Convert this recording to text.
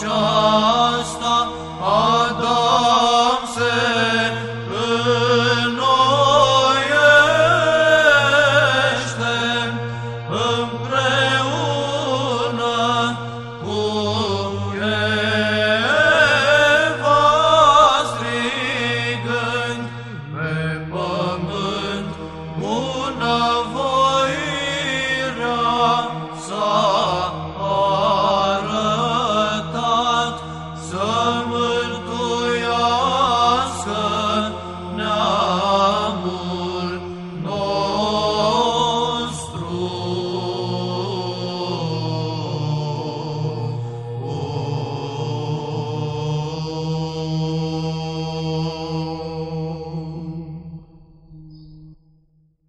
show.